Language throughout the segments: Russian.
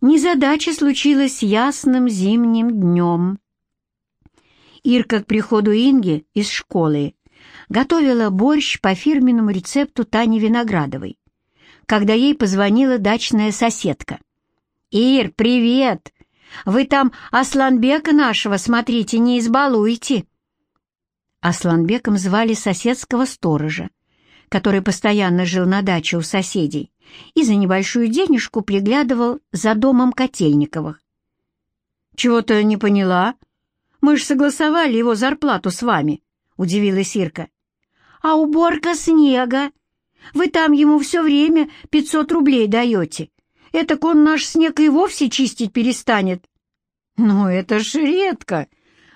Незадача случилась ясным зимним днем. Ирка к приходу Инги из школы готовила борщ по фирменному рецепту Тани Виноградовой, когда ей позвонила дачная соседка. «Ир, привет! Вы там Асланбека нашего, смотрите, не избалуйте!» Асланбеком звали соседского сторожа, который постоянно жил на даче у соседей и за небольшую денежку приглядывал за домом Котельниковых. «Чего-то не поняла. Мы ж согласовали его зарплату с вами», — удивилась Ирка. «А уборка снега? Вы там ему все время пятьсот рублей даете. Этак он наш снег и вовсе чистить перестанет». «Ну, это ж редко.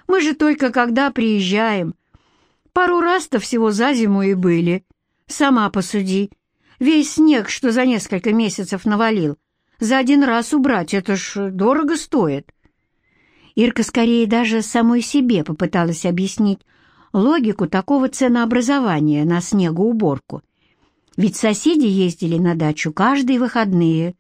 Мы же только когда приезжаем. Пару раз-то всего за зиму и были. Сама посуди. Весь снег, что за несколько месяцев навалил, за один раз убрать, это ж дорого стоит. Ирка скорее даже самой себе попыталась объяснить логику такого ценообразования на снегоуборку. Ведь соседи ездили на дачу каждые выходные,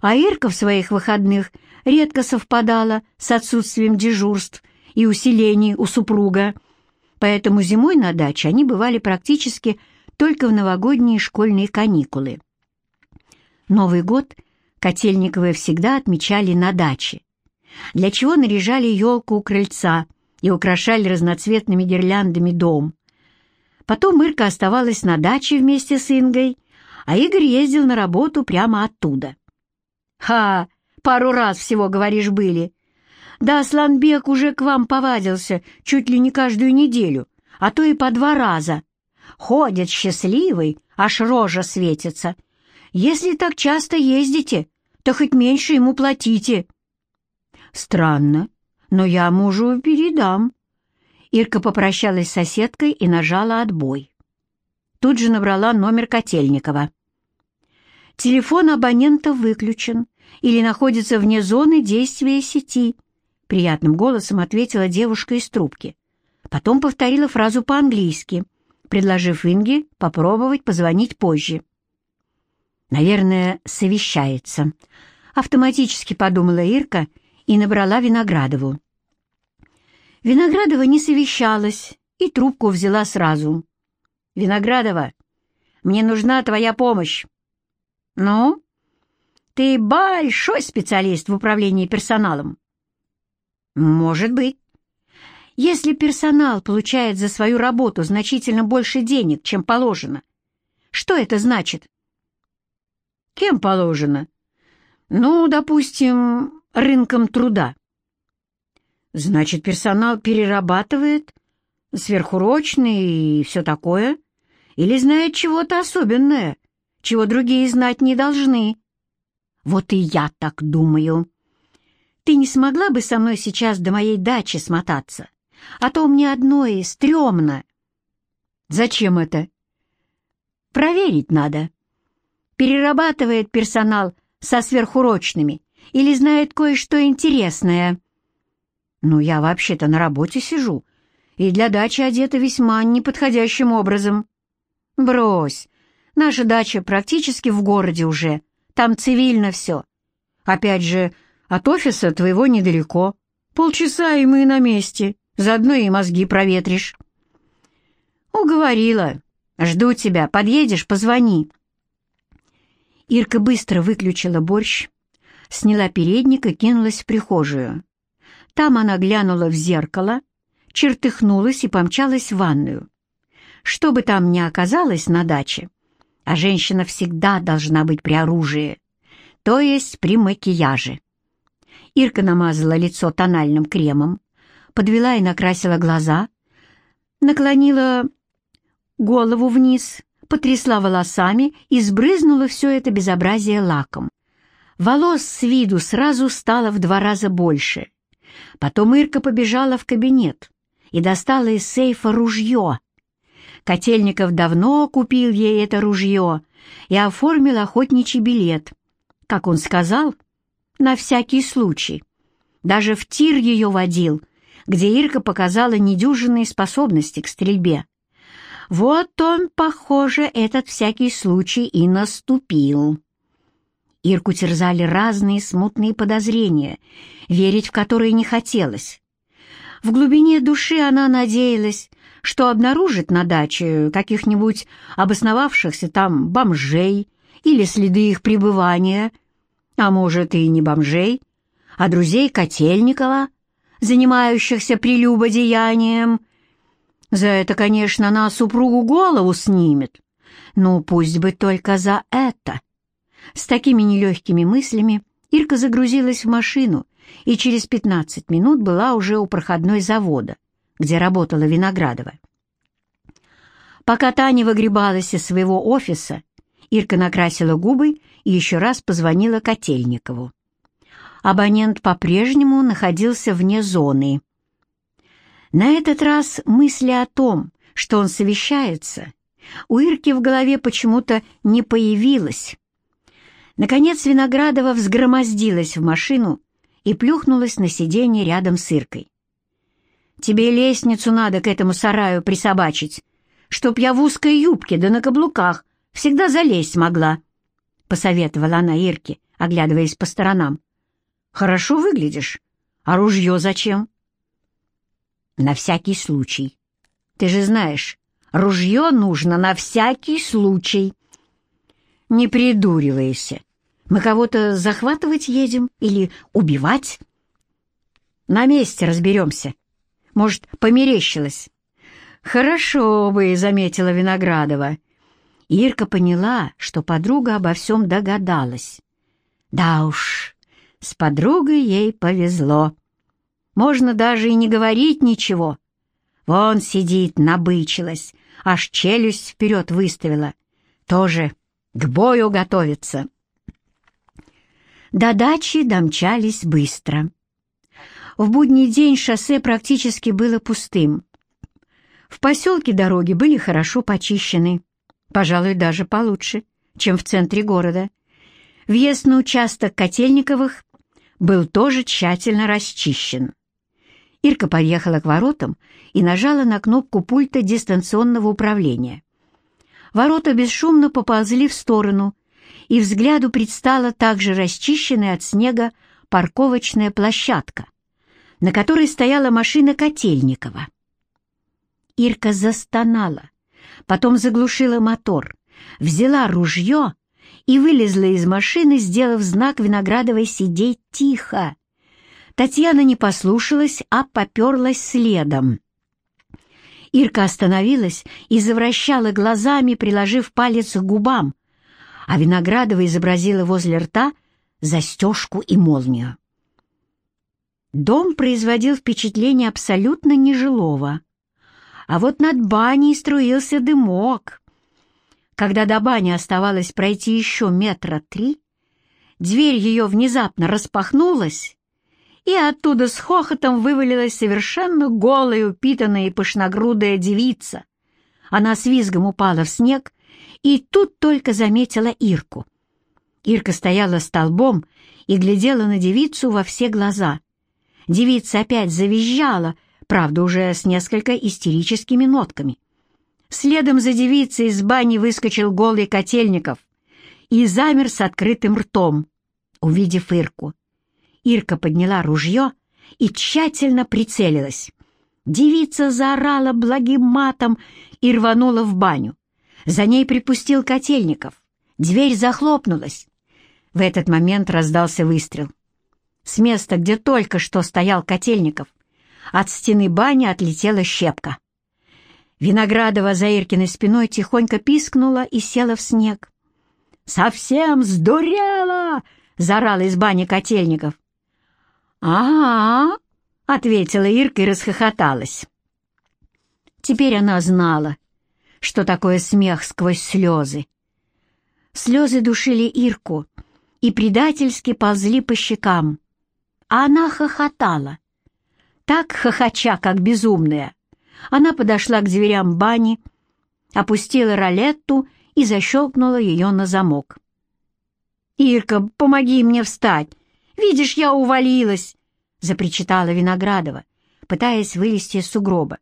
а Ирка в своих выходных редко совпадала с отсутствием дежурств и усилений у супруга, поэтому зимой на даче они бывали практически только в новогодние школьные каникулы. Новый год Котельниковы всегда отмечали на даче, для чего наряжали елку у крыльца и украшали разноцветными гирляндами дом. Потом Ирка оставалась на даче вместе с Ингой, а Игорь ездил на работу прямо оттуда. «Ха! Пару раз всего, говоришь, были. Да, Сланбек уже к вам повадился чуть ли не каждую неделю, а то и по два раза. Ходит счастливый, аж рожа светится. Если так часто ездите, то хоть меньше ему платите». «Странно, но я мужу передам». Ирка попрощалась с соседкой и нажала отбой. Тут же набрала номер Котельникова. «Телефон абонента выключен или находится вне зоны действия сети», приятным голосом ответила девушка из трубки. Потом повторила фразу по-английски — предложив Инге попробовать позвонить позже. «Наверное, совещается», — автоматически подумала Ирка и набрала Виноградову. Виноградова не совещалась и трубку взяла сразу. «Виноградова, мне нужна твоя помощь». «Ну?» «Ты большой специалист в управлении персоналом». «Может быть. Если персонал получает за свою работу значительно больше денег, чем положено, что это значит? Кем положено? Ну, допустим, рынком труда. Значит, персонал перерабатывает, сверхурочный и все такое, или знает чего-то особенное, чего другие знать не должны. Вот и я так думаю. Ты не смогла бы со мной сейчас до моей дачи смотаться? А то мне одной стрёмно». «Зачем это?» «Проверить надо. Перерабатывает персонал со сверхурочными или знает кое-что интересное». «Ну, я вообще-то на работе сижу и для дачи одета весьма неподходящим образом». «Брось, наша дача практически в городе уже, там цивильно все. Опять же, от офиса твоего недалеко, полчаса и мы на месте». Заодно и мозги проветришь». «Уговорила. Жду тебя. Подъедешь, позвони». Ирка быстро выключила борщ, сняла передник и кинулась в прихожую. Там она глянула в зеркало, чертыхнулась и помчалась в ванную. Что бы там ни оказалось на даче, а женщина всегда должна быть при оружии, то есть при макияже. Ирка намазала лицо тональным кремом, подвела и накрасила глаза, наклонила голову вниз, потрясла волосами и сбрызнула все это безобразие лаком. Волос с виду сразу стало в два раза больше. Потом Ирка побежала в кабинет и достала из сейфа ружье. Котельников давно купил ей это ружье и оформил охотничий билет. Как он сказал, на всякий случай. Даже в тир ее водил, где Ирка показала недюжинные способности к стрельбе. Вот он, похоже, этот всякий случай и наступил. Ирку терзали разные смутные подозрения, верить в которые не хотелось. В глубине души она надеялась, что обнаружит на даче каких-нибудь обосновавшихся там бомжей или следы их пребывания, а может и не бомжей, а друзей Котельникова, занимающихся прелюбодеянием. За это, конечно, она супругу голову снимет. Ну, пусть бы только за это. С такими нелегкими мыслями Ирка загрузилась в машину и через 15 минут была уже у проходной завода, где работала Виноградова. Пока Таня выгребалась из своего офиса, Ирка накрасила губы и еще раз позвонила Котельникову. Абонент по-прежнему находился вне зоны. На этот раз мысли о том, что он совещается, у Ирки в голове почему-то не появилось. Наконец Виноградова взгромоздилась в машину и плюхнулась на сиденье рядом с Иркой. «Тебе лестницу надо к этому сараю присобачить, чтоб я в узкой юбке да на каблуках всегда залезть могла», — посоветовала она Ирке, оглядываясь по сторонам. «Хорошо выглядишь. А ружье зачем?» «На всякий случай. Ты же знаешь, ружье нужно на всякий случай». «Не придуривайся. Мы кого-то захватывать едем или убивать?» «На месте разберемся. Может, померещилось?» «Хорошо бы», — заметила Виноградова. Ирка поняла, что подруга обо всем догадалась. Да уж, с подругой ей повезло. Можно даже и не говорить ничего. Вон сидит, набычилась, аж челюсть вперед выставила. Тоже к бою готовится. До дачи домчались быстро. В будний день шоссе практически было пустым. В поселке дороги были хорошо почищены, пожалуй, даже получше, чем в центре города. Въезд на участок Котельниковых был тоже тщательно расчищен. Ирка подъехала к воротам и нажала на кнопку пульта дистанционного управления. Ворота бесшумно поползли в сторону, и взгляду предстала также расчищенная от снега парковочная площадка, на которой стояла машина Котельникова. Ирка застонала, потом заглушила мотор, взяла ружье и вылезла из машины, сделав знак Виноградовой сидеть тихо. Татьяна не послушалась, а поперлась следом. Ирка остановилась и завращала глазами, приложив палец к губам, а Виноградова изобразила возле рта застежку и молнию. Дом производил впечатление абсолютно нежилого а вот над баней струился дымок. Когда до бани оставалось пройти еще метра три, дверь ее внезапно распахнулась, и оттуда с хохотом вывалилась совершенно голая, упитанная и пышногрудая девица. Она с визгом упала в снег, и тут только заметила Ирку. Ирка стояла столбом и глядела на девицу во все глаза. Девица опять завизжала — правда, уже с несколько истерическими нотками. Следом за девицей из бани выскочил голый Котельников и замер с открытым ртом, увидев Ирку. Ирка подняла ружье и тщательно прицелилась. Девица заорала благим матом и рванула в баню. За ней припустил Котельников. Дверь захлопнулась. В этот момент раздался выстрел. С места, где только что стоял Котельников, от стены бани отлетела щепка. Виноградова за Иркиной спиной тихонько пискнула и села в снег. «Совсем сдурела!» — заорал из бани котельников. «А-а-а!» — ответила Ирка и расхохоталась. Теперь она знала, что такое смех сквозь слезы. Слезы душили Ирку и предательски ползли по щекам, а она хохотала так хохоча, как безумная. Она подошла к дверям бани, опустила ролетту и защелкнула ее на замок. «Ирка, помоги мне встать! Видишь, я увалилась!» — запричитала Виноградова, пытаясь вылезти из сугроба.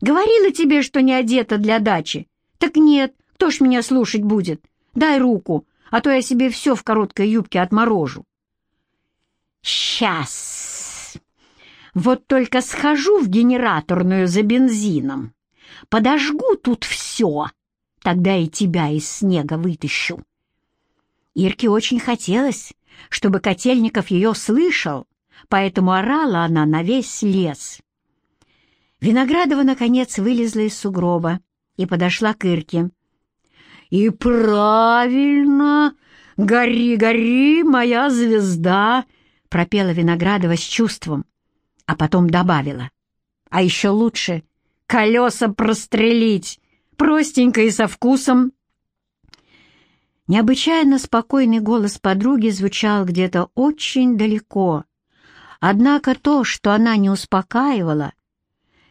«Говорила тебе, что не одета для дачи. Так нет, кто ж меня слушать будет? Дай руку, а то я себе все в короткой юбке отморожу». «Сейчас! Вот только схожу в генераторную за бензином, подожгу тут все, тогда и тебя из снега вытащу». Ирке очень хотелось, чтобы Котельников ее слышал, поэтому орала она на весь лес. Виноградова, наконец, вылезла из сугроба и подошла к Ирке. «И правильно! Гори, гори, моя звезда!» — пропела Виноградова с чувством, а потом добавила. «А еще лучше колеса прострелить, простенько и со вкусом!» Необычайно спокойный голос подруги звучал где-то очень далеко. Однако то, что она не успокаивала,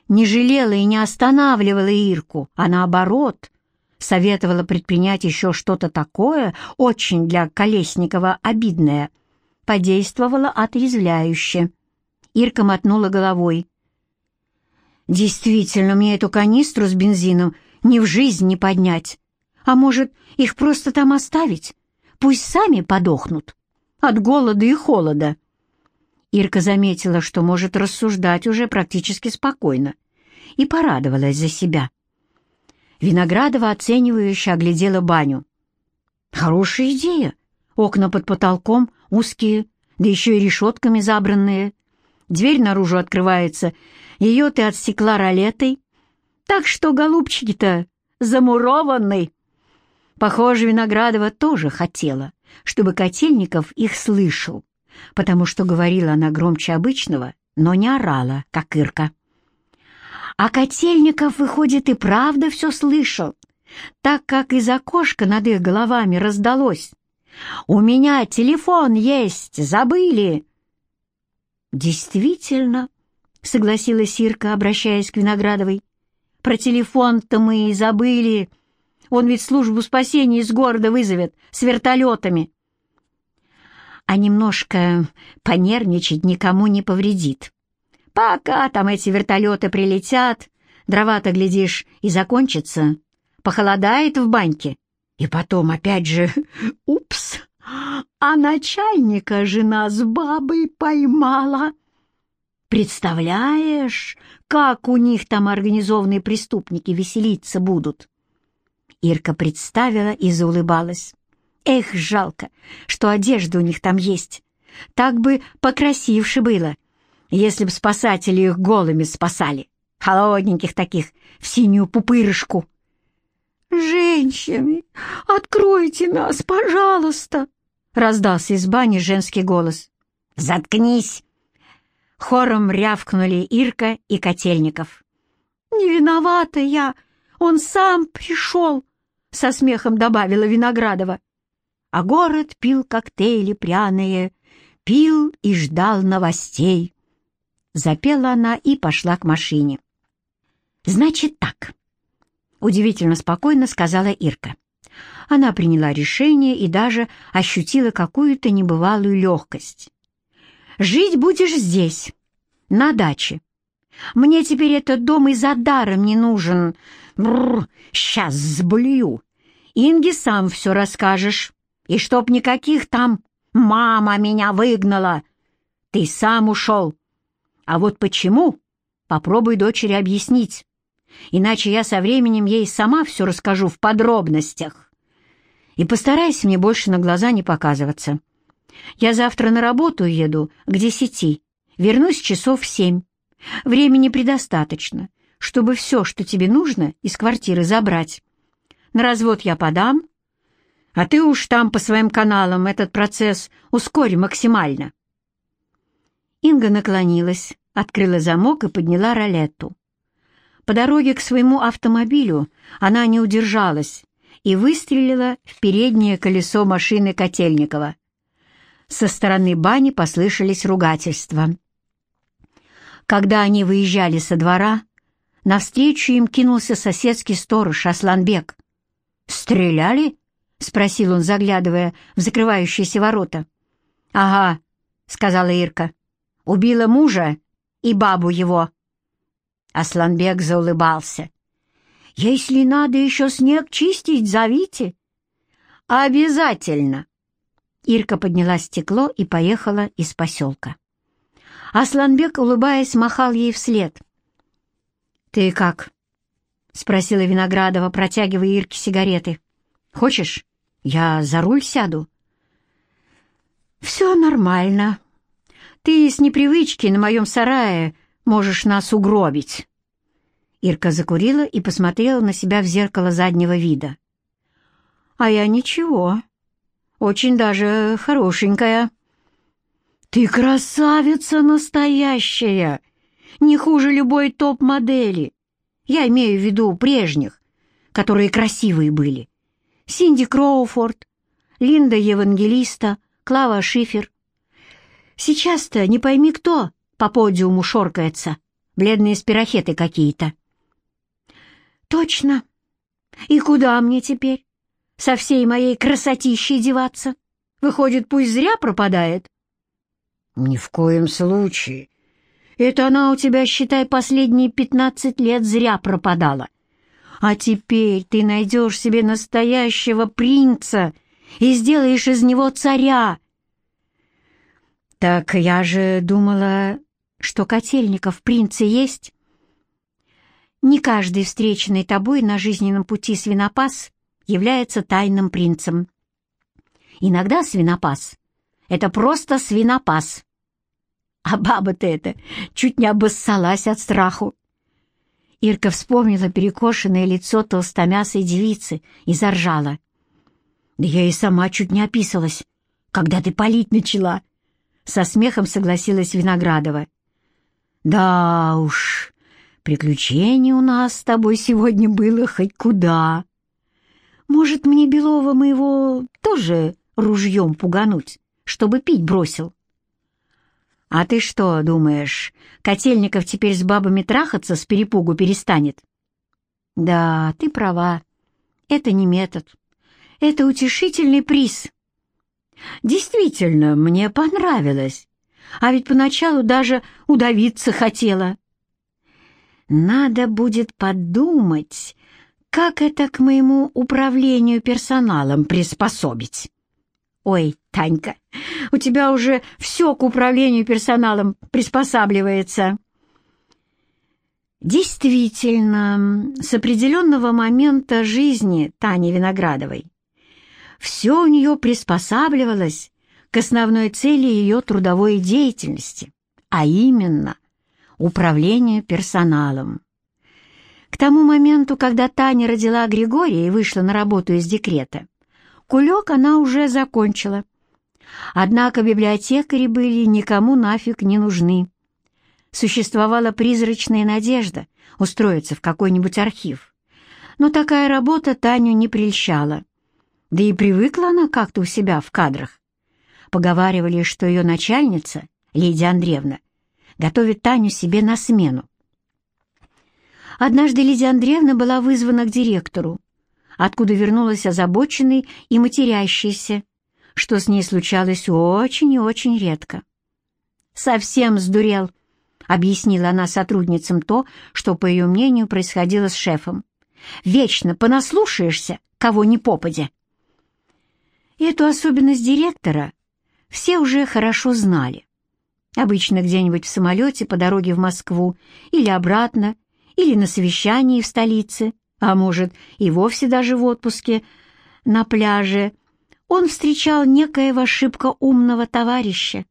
не жалела и не останавливала Ирку, а наоборот, советовала предпринять еще что-то такое, очень для Колесникова обидное, подействовала отрезвляюще. Ирка мотнула головой. «Действительно, мне эту канистру с бензином ни в жизнь не поднять. А может, их просто там оставить? Пусть сами подохнут. От голода и холода. Ирка заметила, что может рассуждать уже практически спокойно, и порадовалась за себя. Виноградова оценивающе оглядела баню. «Хорошая идея. Окна под потолком, узкие, да еще и решетками забранные. Дверь наружу открывается, ее ты от стекла ролетой. Так что, голубчики-то, замурованный!» Похоже, Виноградова тоже хотела, чтобы Котельников их слышал, потому что говорила она громче обычного, но не орала, как Ирка. А Котельников, выходит, и правда все слышал, так как из окошка над их головами раздалось. «У меня телефон есть, забыли!» «Действительно», — согласилась Ирка, обращаясь к Виноградовой, «про телефон-то мы и забыли». Он ведь службу спасения из города вызовет с вертолетами. А немножко понервничать никому не повредит. Пока там эти вертолеты прилетят, дрова-то, глядишь, и закончатся. Похолодает в баньке. И потом, опять же, упс, а начальника жена с бабой поймала. Представляешь, как у них там организованные преступники веселиться будут? Ирка представила и заулыбалась. Эх, жалко, что одежда у них там есть. Так бы покрасивше было, если б спасатели их голыми спасали, холодненьких таких, в синюю пупырышку. «Женщины, откройте нас, пожалуйста!» — раздался из бани женский голос. «Заткнись!» Хором рявкнули Ирка и Котельников. «Не виновата я, он сам пришел!» со смехом добавила Виноградова. А город пил коктейли пряные, пил и ждал новостей. Запела она и пошла к машине. «Значит так», — удивительно спокойно сказала Ирка. Она приняла решение и даже ощутила какую-то небывалую легкость. «Жить будешь здесь, на даче. Мне теперь этот дом и за даром не нужен. Бррр, сейчас сблюю. Инге сам все расскажешь. И чтоб никаких там «мама меня выгнала». Ты сам ушел. А вот почему? Попробуй дочери объяснить. Иначе я со временем ей сама все расскажу в подробностях. И постарайся мне больше на глаза не показываться. Я завтра на работу еду к десяти, вернусь часов в семь. Времени предостаточно, чтобы все, что тебе нужно, из квартиры забрать. На развод я подам, а ты уж там по своим каналам этот процесс ускори максимально». Инга наклонилась, открыла замок и подняла ролетту. По дороге к своему автомобилю она не удержалась и выстрелила в переднее колесо машины Котельникова. Со стороны бани послышались ругательства. Когда они выезжали со двора, навстречу им кинулся соседский сторож Асланбек. «Стреляли?» — спросил он, заглядывая в закрывающиеся ворота. «Ага», — сказала Ирка. «Убила мужа и бабу его». Асланбек заулыбался. «Если надо еще снег чистить, зовите». Обязательно!» Ирка подняла стекло и поехала из поселка. Асланбек, улыбаясь, махал ей вслед. «Ты как?» — спросила Виноградова, протягивая Ирке сигареты. «Хочешь, я за руль сяду?» «Все нормально. Ты с непривычки на моем сарае можешь нас угробить». Ирка закурила и посмотрела на себя в зеркало заднего вида. «А я ничего. Очень даже хорошенькая». «Ты красавица настоящая! Не хуже любой топ-модели. Я имею в виду прежних, которые красивые были. Синди Кроуфорд, Линда Евангелиста, Клава Шифер. Сейчас-то не пойми кто по подиуму шоркается. Бледные спирохеты какие-то. Точно. И куда мне теперь? Со всей моей красотищей деваться? Выходит, пусть зря пропадает? Ни в коем случае. Это она у тебя, считай, последние пятнадцать лет зря пропадала. А теперь ты найдешь себе настоящего принца и сделаешь из него царя. Так я же думала, что Котельников принцы есть. Не каждый встреченный тобой на жизненном пути свинопас является тайным принцем. Иногда свинопас — это просто свинопас. А баба-то эта чуть не обоссалась от страху. Ирка вспомнила перекошенное лицо толстомясой девицы и заржала. «Да я и сама чуть не описалась, когда ты палить начала!» Со смехом согласилась Виноградова. «Да уж, Приключений у нас с тобой сегодня было хоть куда. Может, мне Белова моего тоже ружьем пугануть, чтобы пить бросил? А ты что, думаешь, Котельников теперь с бабами трахаться с перепугу перестанет? Да, ты права. Это не метод. Это утешительный приз. Действительно, мне понравилось. А ведь поначалу даже удавиться хотела. Надо будет подумать, как это к моему управлению персоналом приспособить. Ой, Танька, у тебя уже все к управлению персоналом приспосабливается. Действительно, с определенного момента жизни Тани Виноградовой все у нее приспосабливалось к основной цели ее трудовой деятельности, а именно управлению персоналом. К тому моменту, когда Таня родила Григория и вышла на работу из декрета, кулек она уже закончила. Однако библиотекари были никому нафиг не нужны. Существовала призрачная надежда устроиться в какой-нибудь архив. Но такая работа Таню не прельщала. Да и привыкла она как-то у себя в кадрах. Поговаривали, что ее начальница, Лидия Андреевна, готовит Таню себе на смену. Однажды Лидия Андреевна была вызвана к директору, откуда вернулась озабоченной и матерящейся, что с ней случалось очень и очень редко. «Совсем сдурел», — объяснила она сотрудницам то, что, по ее мнению, происходило с шефом. «Вечно понаслушаешься, кого ни попадя». Эту особенность директора все уже хорошо знали. Обычно где-нибудь в самолете по дороге в Москву или обратно, или на совещании в столице, а может и вовсе даже в отпуске на пляже, он встречал некоего шибко умного товарища,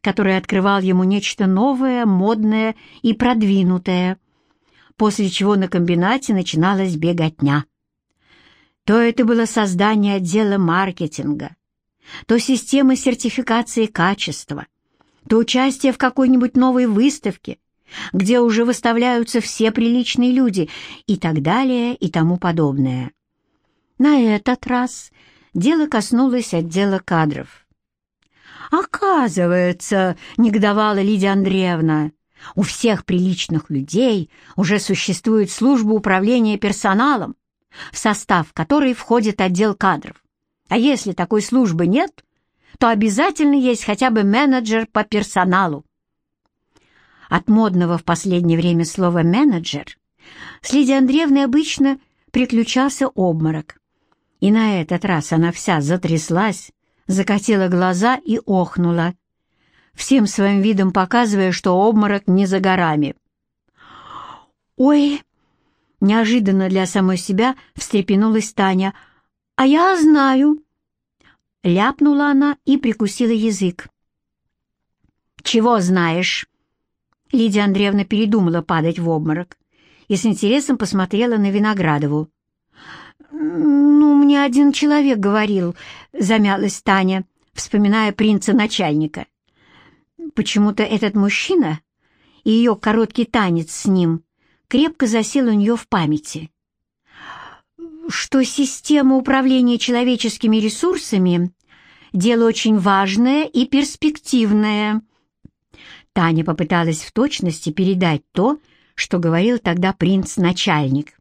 который открывал ему нечто новое, модное и продвинутое, после чего на комбинате начиналась беготня. То это было создание отдела маркетинга, то системы сертификации качества — то участие в какой-нибудь новой выставке, где уже выставляются все приличные люди и так далее и тому подобное. На этот раз дело коснулось отдела кадров. «Оказывается, — негодовала Лидия Андреевна, — у всех приличных людей уже существует служба управления персоналом, в состав которой входит отдел кадров. А если такой службы нет, то обязательно есть хотя бы менеджер по персоналу. От модного в последнее время слова «менеджер» с Лидией Андреевной обычно приключался обморок. И на этот раз она вся затряслась, закатила глаза и охнула, всем своим видом показывая, что обморок не за горами. «Ой!» — неожиданно для самой себя встрепенулась Таня. «А я знаю!» Ляпнула она и прикусила язык. «Чего знаешь?» Лидия Андреевна передумала падать в обморок и с интересом посмотрела на Виноградову. «Ну, мне один человек говорил», — замялась Таня, вспоминая принца-начальника. Почему-то этот мужчина и ее короткий танец с ним крепко засел у нее в памяти. Что система управления человеческими ресурсами — дело очень важное и перспективное. Таня попыталась в точности передать то, что говорил тогда принц-начальник.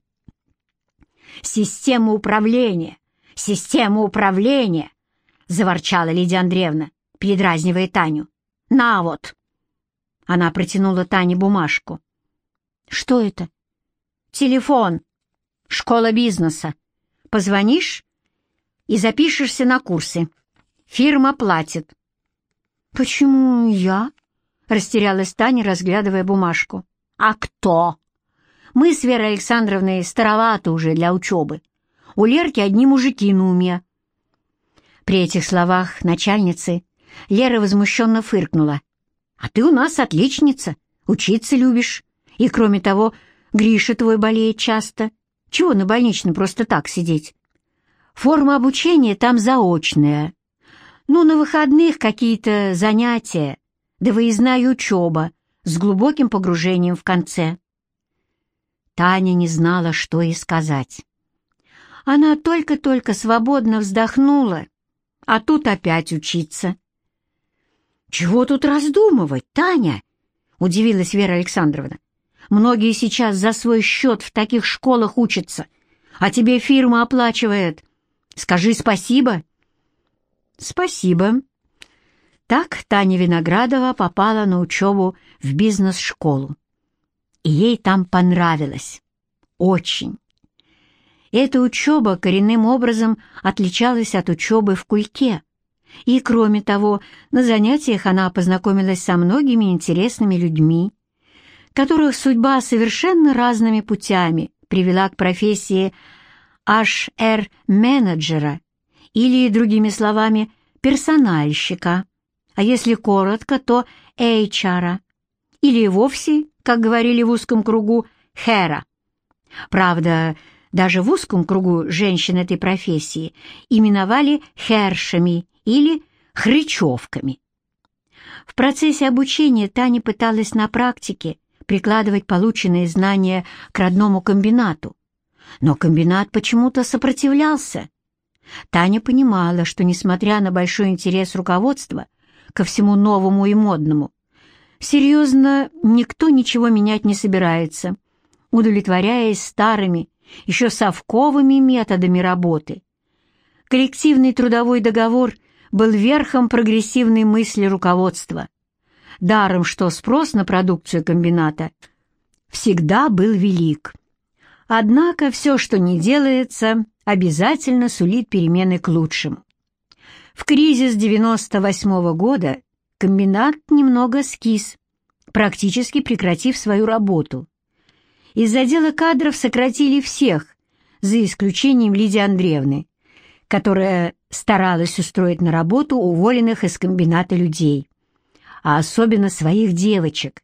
«Система управления! Система управления!» — заворчала Лидия Андреевна, передразнивая Таню. «На вот!» Она протянула Тане бумажку. «Что это?» «Телефон. Школа бизнеса. Позвонишь и запишешься на курсы. Фирма платит». «Почему я?» — растерялась Таня, разглядывая бумажку. «А кто?» «Мы с Верой Александровной староваты уже для учебы. У Лерки одни мужики на уме». При этих словах начальницы Лера возмущенно фыркнула. «А ты у нас отличница, учиться любишь. И, кроме того, Гриша твой болеет часто. Чего на больничном просто так сидеть? Форма обучения там заочная. Ну, на выходных какие-то занятия, да выездная учеба с глубоким погружением в конце». Таня не знала, что и сказать. Она только-только свободно вздохнула, а тут опять учиться. «Чего тут раздумывать, Таня?» — удивилась Вера Александровна. «Многие сейчас за свой счет в таких школах учатся, а тебе фирма оплачивает. Скажи спасибо». «Спасибо». Так Таня Виноградова попала на учебу в бизнес-школу. И ей там понравилось. Очень. Эта учеба коренным образом отличалась от учебы в Кульке — и, кроме того, на занятиях она познакомилась со многими интересными людьми, которых судьба совершенно разными путями привела к профессии HR-менеджера или, другими словами, персональщика, а если коротко, то HR, или вовсе, как говорили в узком кругу, хера. Правда, даже в узком кругу женщин этой профессии именовали хершами или хрычевками. В процессе обучения Таня пыталась на практике прикладывать полученные знания к родному комбинату, но комбинат почему-то сопротивлялся. Таня понимала, что, несмотря на большой интерес руководства ко всему новому и модному, серьезно никто ничего менять не собирается, удовлетворяясь старыми, еще совковыми методами работы. Коллективный трудовой договор был верхом прогрессивной мысли руководства. Даром, что спрос на продукцию комбината всегда был велик. Однако все, что не делается, обязательно сулит перемены к лучшему. В кризис 98 -го года комбинат немного скис, практически прекратив свою работу. Из отдела кадров сократили всех, за исключением Лидии Андреевны, которая старалась устроить на работу уволенных из комбината людей, а особенно своих девочек.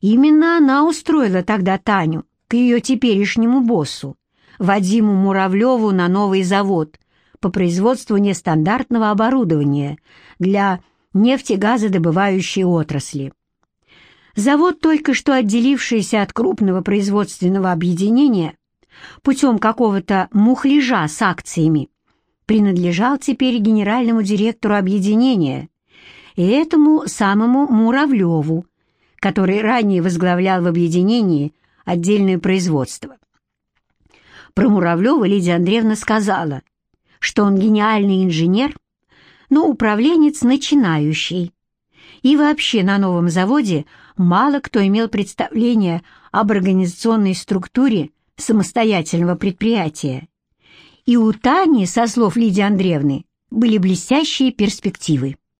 Именно она устроила тогда Таню к ее теперешнему боссу, Вадиму Муравлеву, на новый завод по производству нестандартного оборудования для нефтегазодобывающей отрасли. Завод, только что отделившийся от крупного производственного объединения путем какого-то мухляжа с акциями, принадлежал теперь генеральному директору объединения и этому самому Муравлеву, который ранее возглавлял в объединении отдельное производство. Про Муравлева Лидия Андреевна сказала, что он гениальный инженер, но управленец начинающий. И вообще на новом заводе мало кто имел представление об организационной структуре самостоятельного предприятия и у Тани, со слов Лидии Андреевны, были блестящие перспективы.